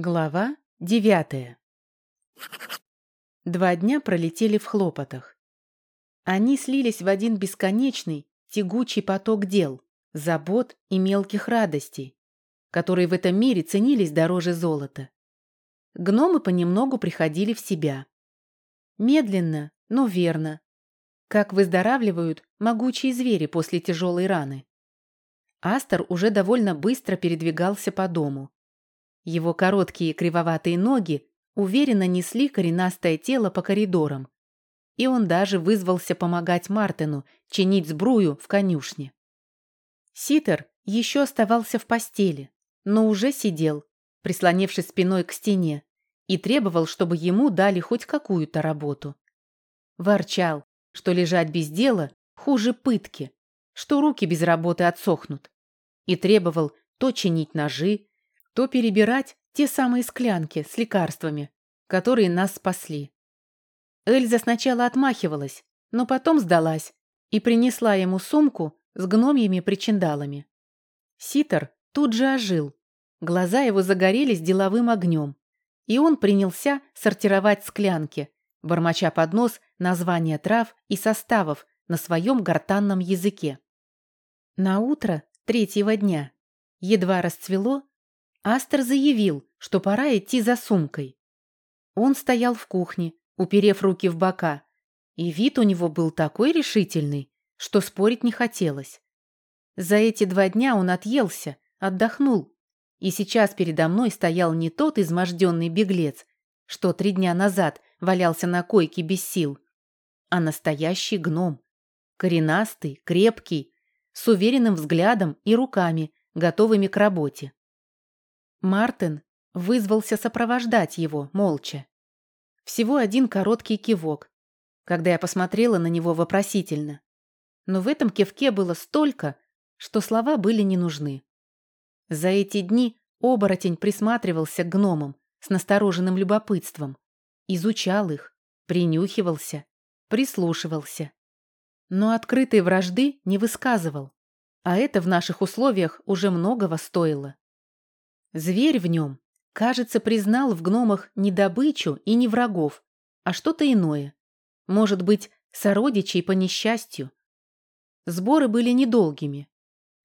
Глава девятая. Два дня пролетели в хлопотах. Они слились в один бесконечный, тягучий поток дел, забот и мелких радостей, которые в этом мире ценились дороже золота. Гномы понемногу приходили в себя. Медленно, но верно. Как выздоравливают могучие звери после тяжелой раны. Астер уже довольно быстро передвигался по дому. Его короткие кривоватые ноги уверенно несли коренастое тело по коридорам. И он даже вызвался помогать Мартину чинить сбрую в конюшне. Ситер еще оставался в постели, но уже сидел, прислонившись спиной к стене, и требовал, чтобы ему дали хоть какую-то работу. Ворчал, что лежать без дела хуже пытки, что руки без работы отсохнут, и требовал то чинить ножи, то перебирать те самые склянки с лекарствами, которые нас спасли. Эльза сначала отмахивалась, но потом сдалась и принесла ему сумку с гномьими причиндалами. Ситер тут же ожил, глаза его загорелись деловым огнем, и он принялся сортировать склянки, бормоча под нос названия трав и составов на своем гортанном языке. На утро третьего дня едва расцвело, Астер заявил, что пора идти за сумкой. Он стоял в кухне, уперев руки в бока, и вид у него был такой решительный, что спорить не хотелось. За эти два дня он отъелся, отдохнул, и сейчас передо мной стоял не тот изможденный беглец, что три дня назад валялся на койке без сил, а настоящий гном, коренастый, крепкий, с уверенным взглядом и руками, готовыми к работе. Мартин вызвался сопровождать его, молча. Всего один короткий кивок, когда я посмотрела на него вопросительно. Но в этом кивке было столько, что слова были не нужны. За эти дни оборотень присматривался к гномам с настороженным любопытством, изучал их, принюхивался, прислушивался. Но открытой вражды не высказывал, а это в наших условиях уже многого стоило. Зверь в нем, кажется, признал в гномах не добычу и не врагов, а что-то иное. Может быть, сородичей по несчастью. Сборы были недолгими.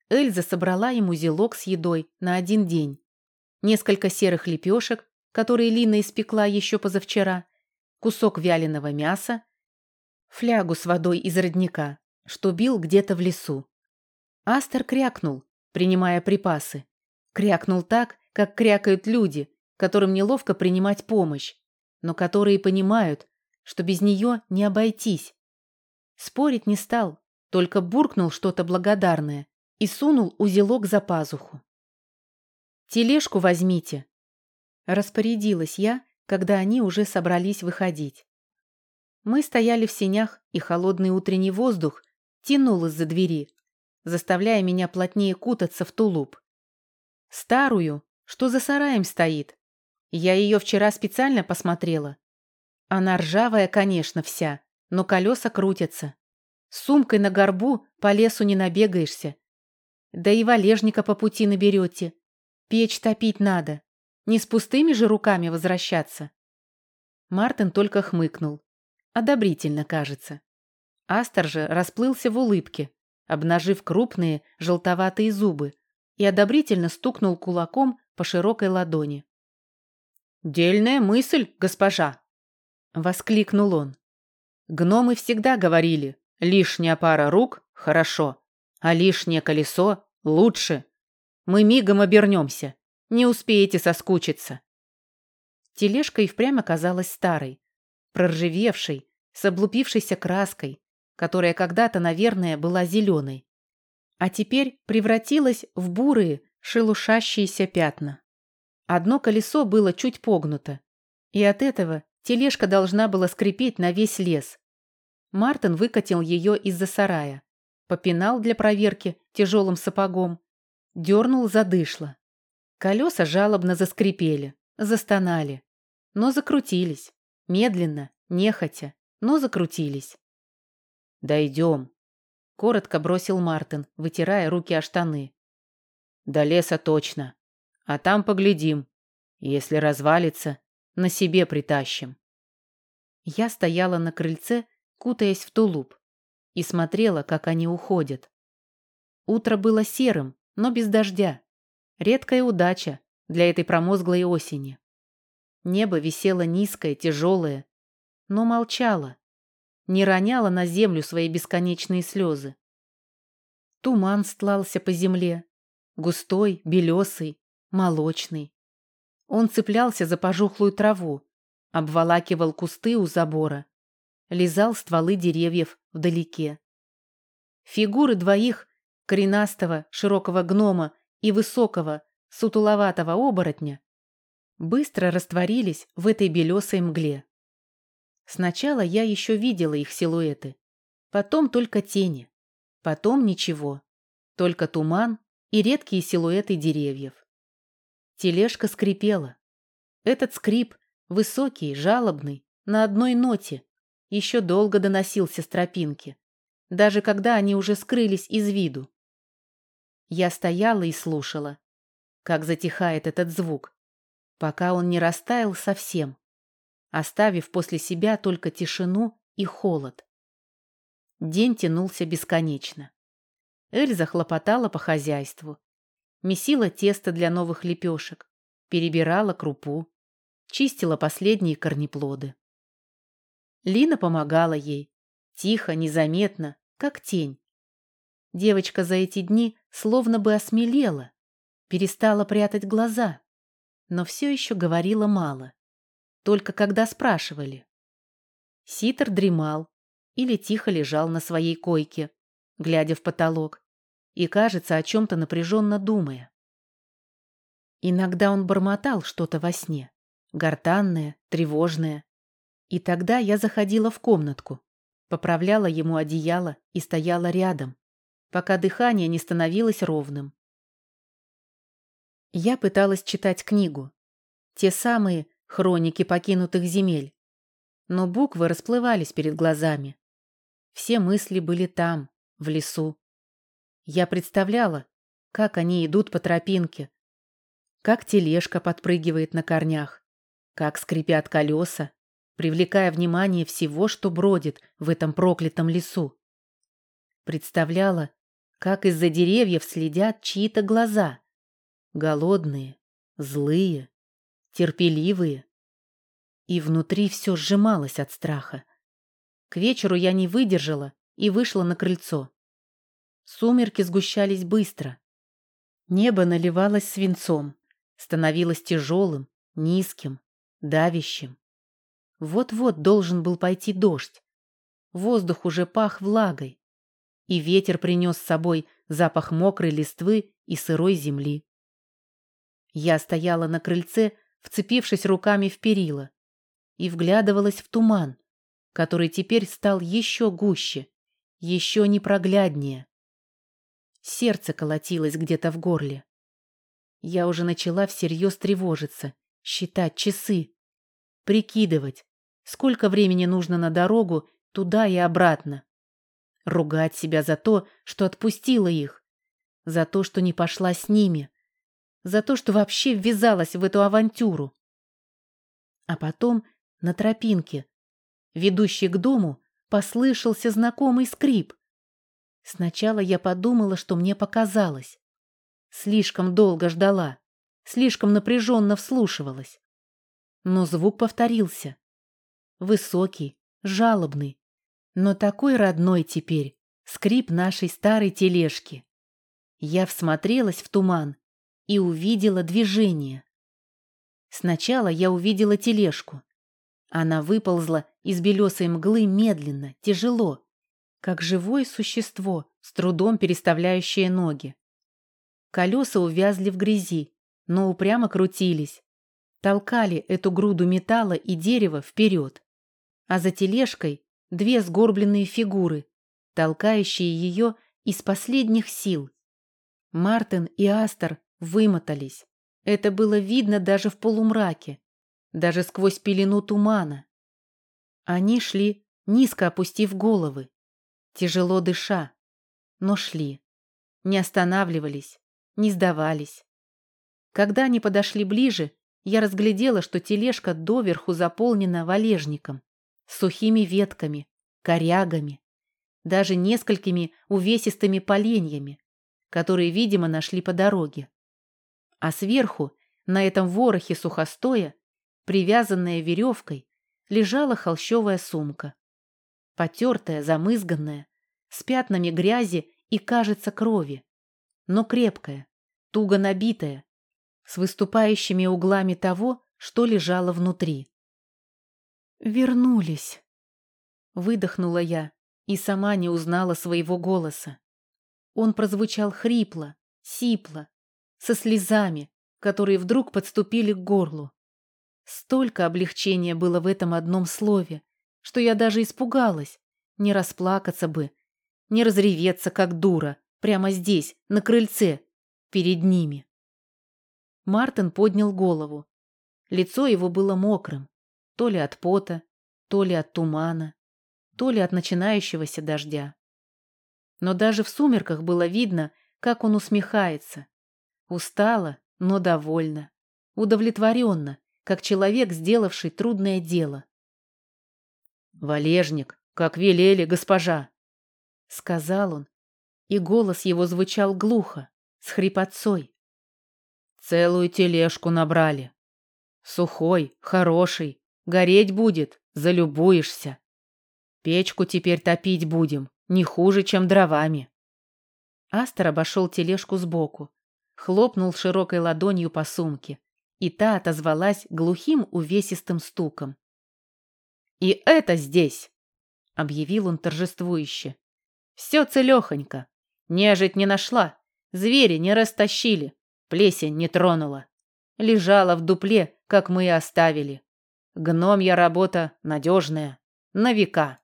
Эльза собрала ему зелок с едой на один день. Несколько серых лепешек, которые Лина испекла еще позавчера, кусок вяленого мяса, флягу с водой из родника, что бил где-то в лесу. Астер крякнул, принимая припасы. Крякнул так, как крякают люди, которым неловко принимать помощь, но которые понимают, что без нее не обойтись. Спорить не стал, только буркнул что-то благодарное и сунул узелок за пазуху. «Тележку возьмите», — распорядилась я, когда они уже собрались выходить. Мы стояли в сенях, и холодный утренний воздух тянул из-за двери, заставляя меня плотнее кутаться в тулуп. Старую, что за сараем стоит. Я ее вчера специально посмотрела. Она ржавая, конечно, вся, но колеса крутятся. С сумкой на горбу по лесу не набегаешься. Да и валежника по пути наберете. Печь топить надо. Не с пустыми же руками возвращаться. Мартин только хмыкнул. Одобрительно, кажется. Астер же расплылся в улыбке, обнажив крупные желтоватые зубы, и одобрительно стукнул кулаком по широкой ладони. «Дельная мысль, госпожа!» — воскликнул он. «Гномы всегда говорили, лишняя пара рук — хорошо, а лишнее колесо — лучше. Мы мигом обернемся, не успеете соскучиться». Тележка и впрямь оказалась старой, проржевевшей, с облупившейся краской, которая когда-то, наверное, была зеленой а теперь превратилась в бурые, шелушащиеся пятна. Одно колесо было чуть погнуто, и от этого тележка должна была скрипеть на весь лес. Мартин выкатил ее из-за сарая, попинал для проверки тяжелым сапогом, дернул задышло. Колеса жалобно заскрипели, застонали, но закрутились, медленно, нехотя, но закрутились. «Дойдем», Коротко бросил Мартин, вытирая руки о штаны. До леса точно. А там поглядим. Если развалится, на себе притащим. Я стояла на крыльце, кутаясь в тулуп, и смотрела, как они уходят. Утро было серым, но без дождя. Редкая удача для этой промозглой осени. Небо висело низкое, тяжелое, но молчало, не роняло на землю свои бесконечные слезы. Туман стлался по земле, густой, белесый, молочный. Он цеплялся за пожухлую траву, обволакивал кусты у забора, лизал стволы деревьев вдалеке. Фигуры двоих, коренастого, широкого гнома и высокого, сутуловатого оборотня, быстро растворились в этой белесой мгле. Сначала я еще видела их силуэты, потом только тени, потом ничего, только туман и редкие силуэты деревьев. Тележка скрипела. Этот скрип, высокий, жалобный, на одной ноте, еще долго доносился с тропинки, даже когда они уже скрылись из виду. Я стояла и слушала, как затихает этот звук, пока он не растаял совсем, оставив после себя только тишину и холод. День тянулся бесконечно. Эльза хлопотала по хозяйству, месила тесто для новых лепешек, перебирала крупу, чистила последние корнеплоды. Лина помогала ей, тихо, незаметно, как тень. Девочка за эти дни словно бы осмелела, перестала прятать глаза, но все еще говорила мало, только когда спрашивали. Ситер дремал или тихо лежал на своей койке, глядя в потолок, и, кажется, о чем-то напряженно думая. Иногда он бормотал что-то во сне, гортанное, тревожное. И тогда я заходила в комнатку, поправляла ему одеяло и стояла рядом, пока дыхание не становилось ровным. Я пыталась читать книгу, те самые хроники покинутых земель, но буквы расплывались перед глазами. Все мысли были там, в лесу. Я представляла, как они идут по тропинке, как тележка подпрыгивает на корнях, как скрипят колеса, привлекая внимание всего, что бродит в этом проклятом лесу. Представляла, как из-за деревьев следят чьи-то глаза. Голодные, злые, терпеливые. И внутри все сжималось от страха. К вечеру я не выдержала и вышла на крыльцо. Сумерки сгущались быстро. Небо наливалось свинцом, становилось тяжелым, низким, давящим. Вот-вот должен был пойти дождь. Воздух уже пах влагой, и ветер принес с собой запах мокрой листвы и сырой земли. Я стояла на крыльце, вцепившись руками в перила, и вглядывалась в туман, который теперь стал еще гуще, еще непрогляднее. Сердце колотилось где-то в горле. Я уже начала всерьез тревожиться, считать часы, прикидывать, сколько времени нужно на дорогу туда и обратно. Ругать себя за то, что отпустила их, за то, что не пошла с ними, за то, что вообще ввязалась в эту авантюру. А потом на тропинке, ведущей к дому, послышался знакомый скрип. Сначала я подумала, что мне показалось. Слишком долго ждала, слишком напряженно вслушивалась. Но звук повторился. Высокий, жалобный, но такой родной теперь, скрип нашей старой тележки. Я всмотрелась в туман и увидела движение. Сначала я увидела тележку. Она выползла из белесой мглы медленно, тяжело, как живое существо, с трудом переставляющее ноги. Колеса увязли в грязи, но упрямо крутились, толкали эту груду металла и дерева вперед. А за тележкой две сгорбленные фигуры, толкающие ее из последних сил. Мартин и Астер вымотались. Это было видно даже в полумраке, даже сквозь пелену тумана. Они шли, низко опустив головы, тяжело дыша, но шли, не останавливались, не сдавались. Когда они подошли ближе, я разглядела, что тележка доверху заполнена валежником, сухими ветками, корягами, даже несколькими увесистыми поленьями, которые, видимо, нашли по дороге. А сверху, на этом ворохе сухостоя, привязанная веревкой, лежала холщовая сумка. Потертая, замызганная, с пятнами грязи и, кажется, крови, но крепкая, туго набитая, с выступающими углами того, что лежало внутри. «Вернулись!» Выдохнула я и сама не узнала своего голоса. Он прозвучал хрипло, сипло, со слезами, которые вдруг подступили к горлу. Столько облегчения было в этом одном слове, что я даже испугалась, не расплакаться бы, не разреветься, как дура, прямо здесь, на крыльце, перед ними. Мартин поднял голову. Лицо его было мокрым, то ли от пота, то ли от тумана, то ли от начинающегося дождя. Но даже в сумерках было видно, как он усмехается. Устало, но довольно, удовлетворенно, как человек, сделавший трудное дело. «Валежник, как велели, госпожа!» — сказал он, и голос его звучал глухо, с хрипотцой. Целую тележку набрали. Сухой, хороший, гореть будет, залюбуешься. Печку теперь топить будем, не хуже, чем дровами. Астер обошел тележку сбоку, хлопнул широкой ладонью по сумке, и та отозвалась глухим увесистым стуком. «И это здесь!» — объявил он торжествующе. «Все целехонько. Нежить не нашла, звери не растащили, плесень не тронула. Лежала в дупле, как мы и оставили. Гномья работа надежная, на века».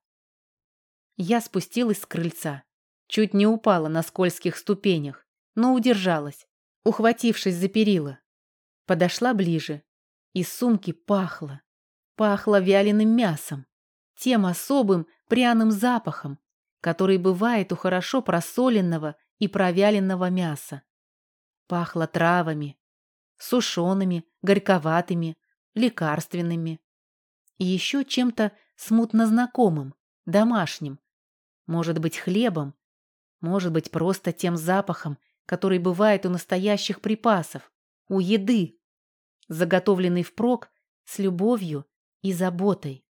Я спустилась с крыльца. Чуть не упала на скользких ступенях, но удержалась, ухватившись за перила. Подошла ближе. Из сумки пахло. Пахло вяленым мясом. Тем особым пряным запахом, который бывает у хорошо просоленного и провяленного мяса. Пахло травами, сушеными, горьковатыми, лекарственными. И еще чем-то смутно знакомым, домашним. Может быть, хлебом, может быть, просто тем запахом, который бывает у настоящих припасов, у еды, заготовленный впрок с любовью и заботой.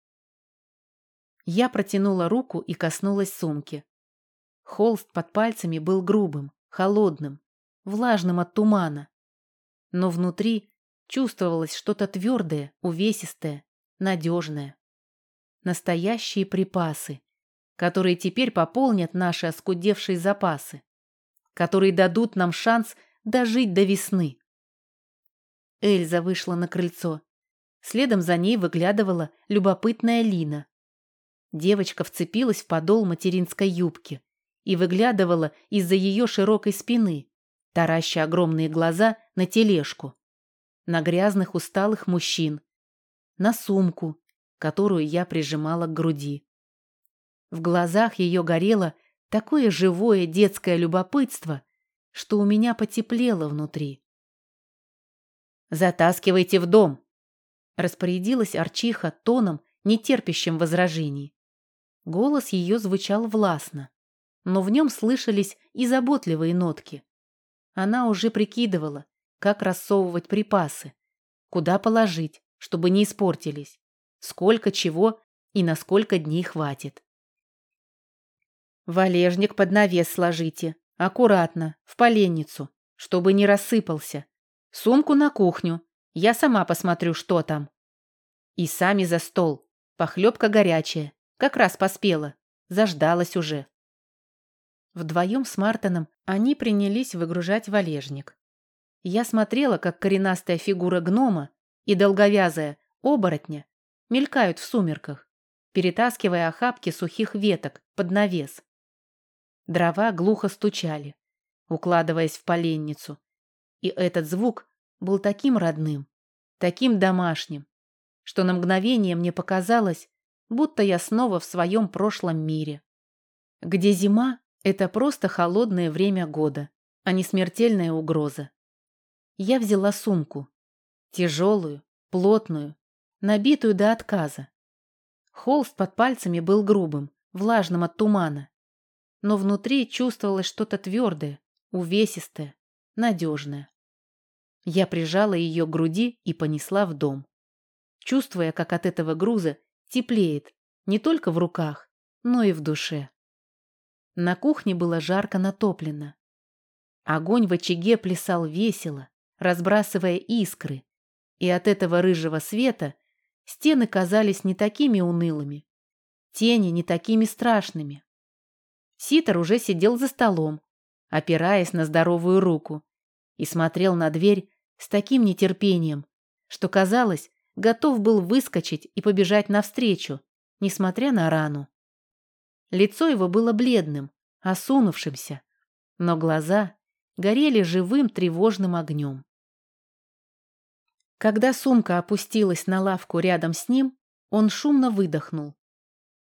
Я протянула руку и коснулась сумки. Холст под пальцами был грубым, холодным, влажным от тумана. Но внутри чувствовалось что-то твердое, увесистое, надежное. Настоящие припасы, которые теперь пополнят наши оскудевшие запасы, которые дадут нам шанс дожить до весны. Эльза вышла на крыльцо. Следом за ней выглядывала любопытная Лина. Девочка вцепилась в подол материнской юбки и выглядывала из-за ее широкой спины, тараща огромные глаза на тележку, на грязных усталых мужчин, на сумку, которую я прижимала к груди. В глазах ее горело такое живое детское любопытство, что у меня потеплело внутри. «Затаскивайте в дом!» распорядилась Арчиха тоном, нетерпящим возражений. Голос ее звучал властно, но в нем слышались и заботливые нотки. Она уже прикидывала, как рассовывать припасы, куда положить, чтобы не испортились, сколько чего и на сколько дней хватит. Валежник под навес сложите, аккуратно, в поленницу, чтобы не рассыпался. Сумку на кухню, я сама посмотрю, что там. И сами за стол, похлебка горячая, как раз поспела. Заждалась уже. Вдвоем с Мартоном они принялись выгружать валежник. Я смотрела, как коренастая фигура гнома и долговязая оборотня мелькают в сумерках, перетаскивая охапки сухих веток под навес. Дрова глухо стучали, укладываясь в поленницу. И этот звук был таким родным, таким домашним, что на мгновение мне показалось, будто я снова в своем прошлом мире, где зима — это просто холодное время года, а не смертельная угроза. Я взяла сумку. Тяжелую, плотную, набитую до отказа. Холст под пальцами был грубым, влажным от тумана. Но внутри чувствовалось что-то твердое, увесистое, надежное. Я прижала ее к груди и понесла в дом, чувствуя, как от этого груза теплеет не только в руках, но и в душе. На кухне было жарко натоплено. Огонь в очаге плясал весело, разбрасывая искры, и от этого рыжего света стены казались не такими унылыми, тени не такими страшными. Ситер уже сидел за столом, опираясь на здоровую руку, и смотрел на дверь с таким нетерпением, что, казалось, готов был выскочить и побежать навстречу, несмотря на рану. Лицо его было бледным, осунувшимся, но глаза горели живым тревожным огнем. Когда сумка опустилась на лавку рядом с ним, он шумно выдохнул.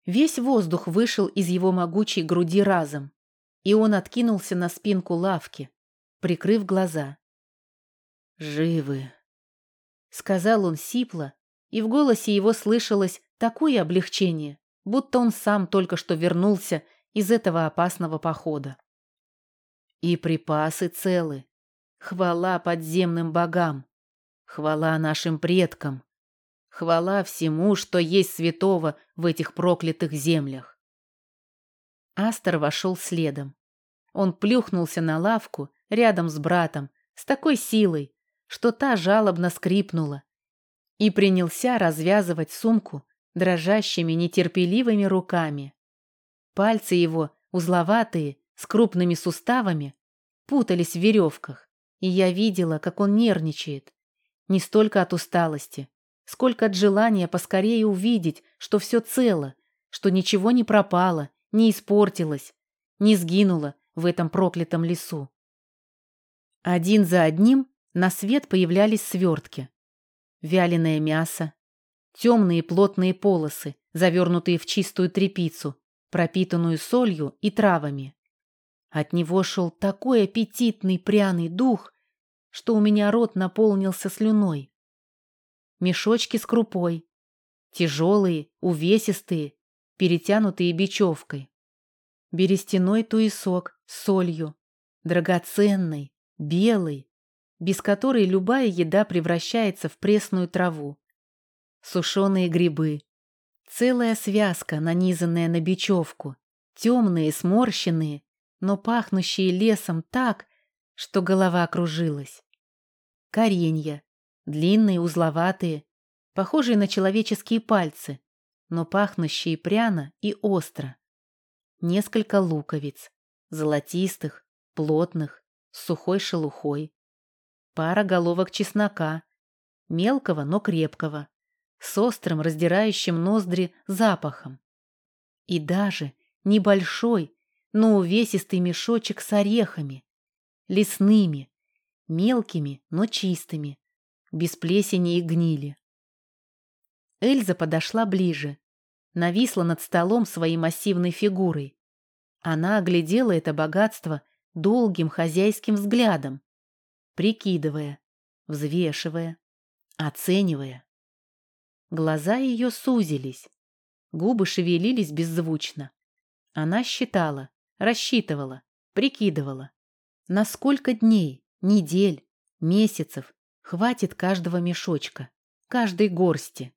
Весь воздух вышел из его могучей груди разом, и он откинулся на спинку лавки, прикрыв глаза. «Живы», — сказал он сипло, и в голосе его слышалось такое облегчение, будто он сам только что вернулся из этого опасного похода. «И припасы целы. Хвала подземным богам. Хвала нашим предкам. Хвала всему, что есть святого в этих проклятых землях. Астер вошел следом. Он плюхнулся на лавку рядом с братом с такой силой, что та жалобно скрипнула, и принялся развязывать сумку дрожащими нетерпеливыми руками. Пальцы его, узловатые, с крупными суставами, путались в веревках, и я видела, как он нервничает. Не столько от усталости, сколько от желания поскорее увидеть, что все цело, что ничего не пропало, не испортилось, не сгинуло в этом проклятом лесу. Один за одним на свет появлялись свертки. Вяленое мясо, темные плотные полосы, завернутые в чистую тряпицу, пропитанную солью и травами. От него шел такой аппетитный пряный дух, что у меня рот наполнился слюной. Мешочки с крупой. Тяжелые, увесистые, перетянутые бечевкой. Берестяной туесок с солью. Драгоценный, белый, без которой любая еда превращается в пресную траву. Сушеные грибы. Целая связка, нанизанная на бечевку. Темные, сморщенные, но пахнущие лесом так, что голова кружилась. Коренья, длинные, узловатые, похожие на человеческие пальцы, но пахнущие пряно и остро. Несколько луковиц, золотистых, плотных, с сухой шелухой. Пара головок чеснока, мелкого, но крепкого, с острым, раздирающим ноздри запахом. И даже небольшой, но увесистый мешочек с орехами, лесными, мелкими, но чистыми, без плесени и гнили. Эльза подошла ближе, нависла над столом своей массивной фигурой. Она оглядела это богатство долгим хозяйским взглядом, прикидывая, взвешивая, оценивая. Глаза ее сузились, губы шевелились беззвучно. Она считала, рассчитывала, прикидывала. На сколько дней, недель, месяцев хватит каждого мешочка, каждой горсти.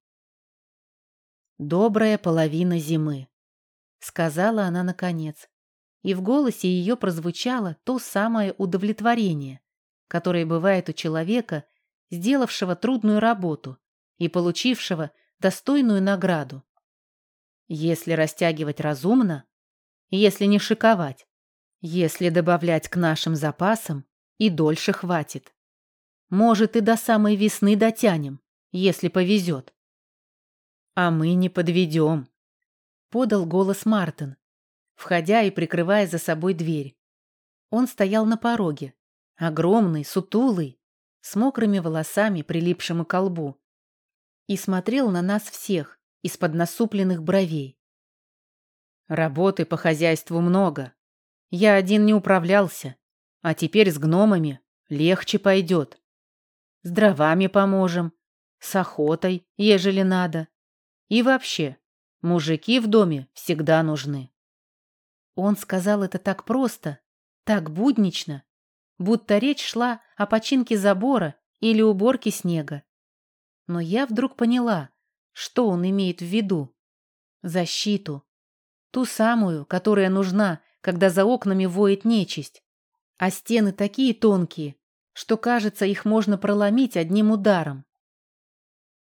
«Добрая половина зимы», — сказала она наконец, и в голосе ее прозвучало то самое удовлетворение, которое бывает у человека, сделавшего трудную работу и получившего достойную награду. Если растягивать разумно, если не шиковать, если добавлять к нашим запасам, и дольше хватит. Может, и до самой весны дотянем, если повезет. А мы не подведем, подал голос Мартин, входя и прикрывая за собой дверь. Он стоял на пороге, огромный, сутулый, с мокрыми волосами, прилипшим к колбу, и смотрел на нас всех из-под насупленных бровей. Работы по хозяйству много. Я один не управлялся, а теперь с гномами легче пойдет. С дровами поможем, с охотой, ежели надо. И вообще, мужики в доме всегда нужны. Он сказал это так просто, так буднично, будто речь шла о починке забора или уборке снега. Но я вдруг поняла, что он имеет в виду. Защиту. Ту самую, которая нужна, когда за окнами воет нечисть. А стены такие тонкие, что, кажется, их можно проломить одним ударом.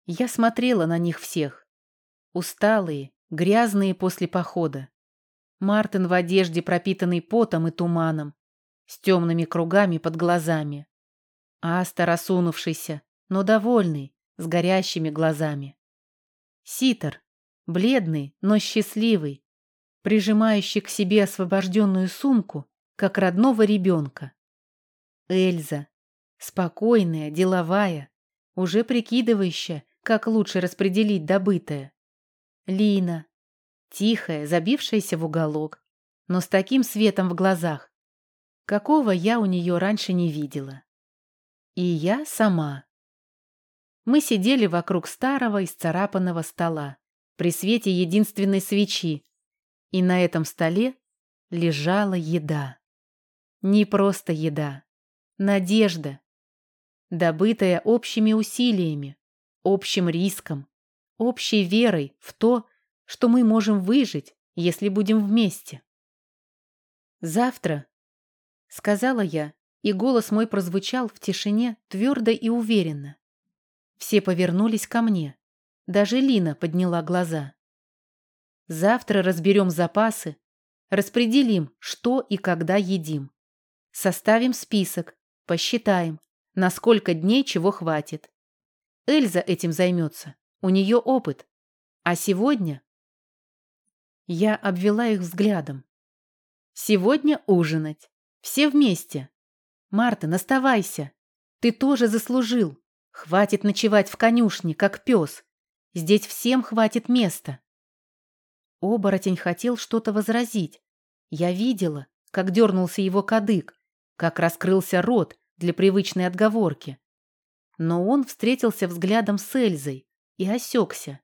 Я смотрела на них всех. Усталые, грязные после похода. Мартин в одежде, пропитанной потом и туманом, с темными кругами под глазами. Аста рассунувшийся, но довольный, с горящими глазами. Ситер, бледный, но счастливый, прижимающий к себе освобожденную сумку, как родного ребенка. Эльза, спокойная, деловая, уже прикидывающая, как лучше распределить добытое. Лина, тихая, забившаяся в уголок, но с таким светом в глазах, какого я у нее раньше не видела. И я сама. Мы сидели вокруг старого исцарапанного стола, при свете единственной свечи, и на этом столе лежала еда. Не просто еда, надежда, добытая общими усилиями, общим риском, общей верой в то, что мы можем выжить, если будем вместе. «Завтра», — сказала я, и голос мой прозвучал в тишине твердо и уверенно. Все повернулись ко мне. Даже Лина подняла глаза. «Завтра разберем запасы, распределим, что и когда едим. Составим список, посчитаем, на сколько дней чего хватит. Эльза этим займется, у нее опыт. А сегодня я обвела их взглядом. Сегодня ужинать. Все вместе. Мартин, оставайся. Ты тоже заслужил. Хватит ночевать в конюшне, как пес. Здесь всем хватит места. Оборотень хотел что-то возразить. Я видела, как дернулся его кадык, как раскрылся рот для привычной отговорки. Но он встретился взглядом с Эльзой и осекся.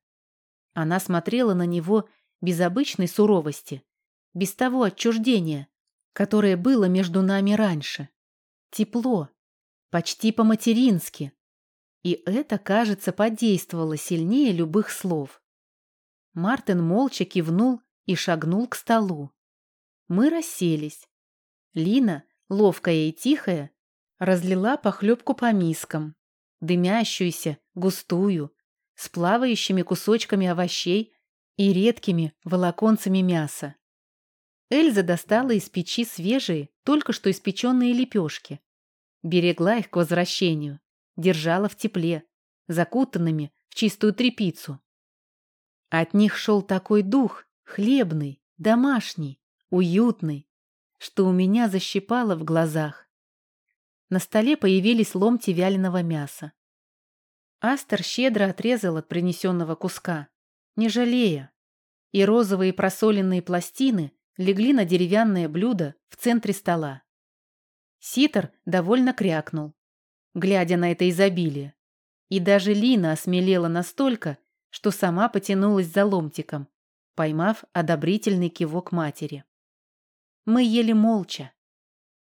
Она смотрела на него без обычной суровости, без того отчуждения, которое было между нами раньше. Тепло, почти по-матерински. И это, кажется, подействовало сильнее любых слов. Мартин молча кивнул и шагнул к столу. Мы расселись. Лина, ловкая и тихая, разлила похлебку по мискам, дымящуюся, густую, с плавающими кусочками овощей и редкими волоконцами мяса. Эльза достала из печи свежие, только что испеченные лепешки. Берегла их к возвращению, держала в тепле, закутанными в чистую тряпицу. От них шел такой дух, хлебный, домашний, уютный, что у меня защипало в глазах. На столе появились ломти вяленого мяса. Астер щедро отрезал от принесенного куска, не жалея, и розовые просоленные пластины легли на деревянное блюдо в центре стола. Ситер довольно крякнул, глядя на это изобилие, и даже Лина осмелела настолько, что сама потянулась за ломтиком, поймав одобрительный кивок матери. Мы ели молча.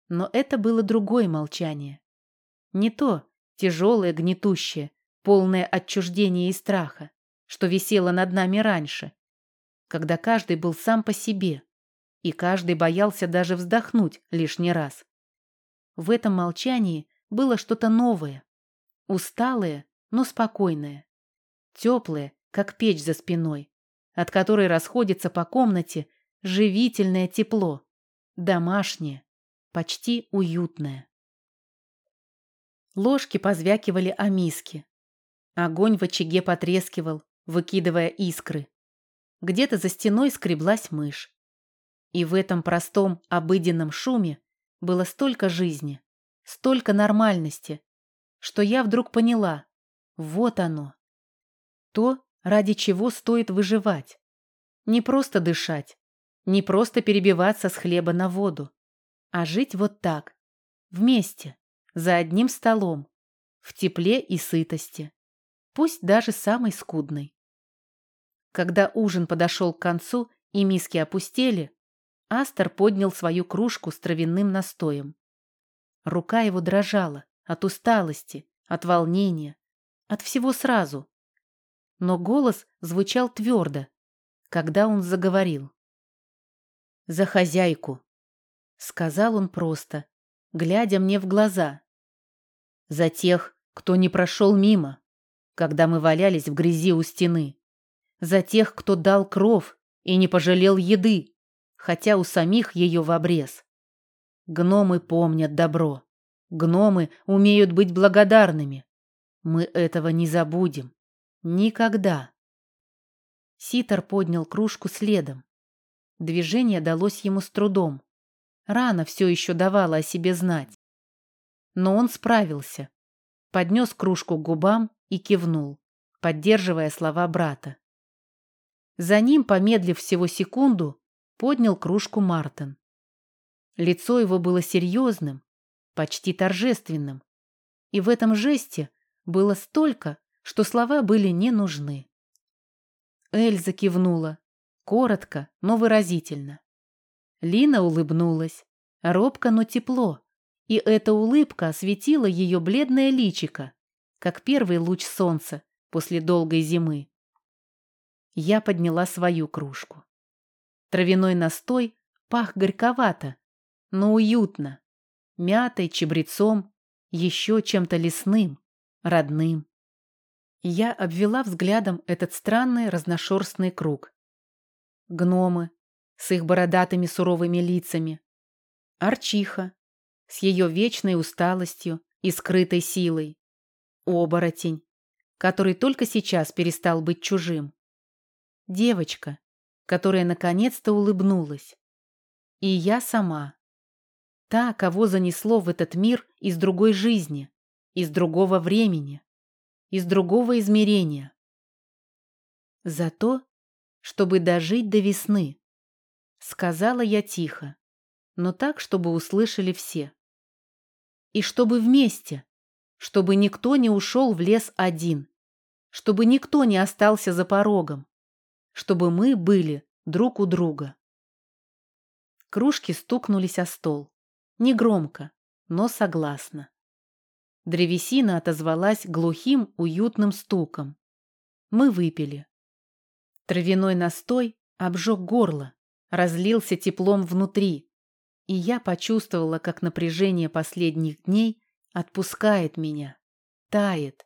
Но это было другое молчание. Не то тяжелое, гнетущее, полное отчуждения и страха, что висело над нами раньше, когда каждый был сам по себе, и каждый боялся даже вздохнуть лишний раз. В этом молчании было что-то новое, усталое, но спокойное, теплое, как печь за спиной, от которой расходится по комнате живительное тепло, домашнее, почти уютное. Ложки позвякивали о миске. Огонь в очаге потрескивал, выкидывая искры. Где-то за стеной скреблась мышь. И в этом простом, обыденном шуме было столько жизни, столько нормальности, что я вдруг поняла, вот оно. То, ради чего стоит выживать. Не просто дышать, не просто перебиваться с хлеба на воду, а жить вот так, вместе, за одним столом, в тепле и сытости, пусть даже самой скудной. Когда ужин подошел к концу и миски опустели, Астер поднял свою кружку с травяным настоем. Рука его дрожала от усталости, от волнения, от всего сразу. Но голос звучал твердо, когда он заговорил. «За хозяйку», — сказал он просто, глядя мне в глаза. «За тех, кто не прошел мимо, когда мы валялись в грязи у стены. За тех, кто дал кров и не пожалел еды, хотя у самих ее в обрез. Гномы помнят добро. Гномы умеют быть благодарными. Мы этого не забудем. Никогда. Ситер поднял кружку следом. Движение далось ему с трудом. Рана все еще давала о себе знать. Но он справился. Поднес кружку к губам и кивнул, поддерживая слова брата. За ним, помедлив всего секунду, поднял кружку Мартин. Лицо его было серьезным, почти торжественным. И в этом жесте было столько, что слова были не нужны. Эльза кивнула, коротко, но выразительно. Лина улыбнулась, робко, но тепло, и эта улыбка осветила ее бледное личико, как первый луч солнца после долгой зимы. Я подняла свою кружку. Травяной настой пах горьковато, но уютно. Мятой, чебрецом, еще чем-то лесным, родным. Я обвела взглядом этот странный разношерстный круг. Гномы с их бородатыми суровыми лицами. Арчиха с ее вечной усталостью и скрытой силой. Оборотень, который только сейчас перестал быть чужим. Девочка, которая наконец-то улыбнулась. И я сама. Та, кого занесло в этот мир из другой жизни, из другого времени, из другого измерения. За то, чтобы дожить до весны, сказала я тихо, но так, чтобы услышали все. И чтобы вместе, чтобы никто не ушел в лес один, чтобы никто не остался за порогом, чтобы мы были друг у друга. Кружки стукнулись о стол. Негромко, но согласно. Древесина отозвалась глухим, уютным стуком. Мы выпили. Травяной настой обжег горло, разлился теплом внутри, и я почувствовала, как напряжение последних дней отпускает меня, тает,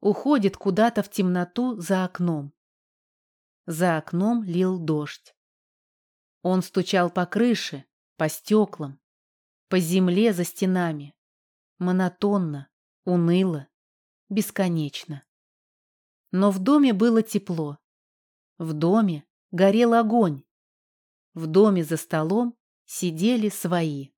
уходит куда-то в темноту за окном. За окном лил дождь. Он стучал по крыше, по стеклам, по земле за стенами. Монотонно, уныло, бесконечно. Но в доме было тепло. В доме горел огонь. В доме за столом сидели свои.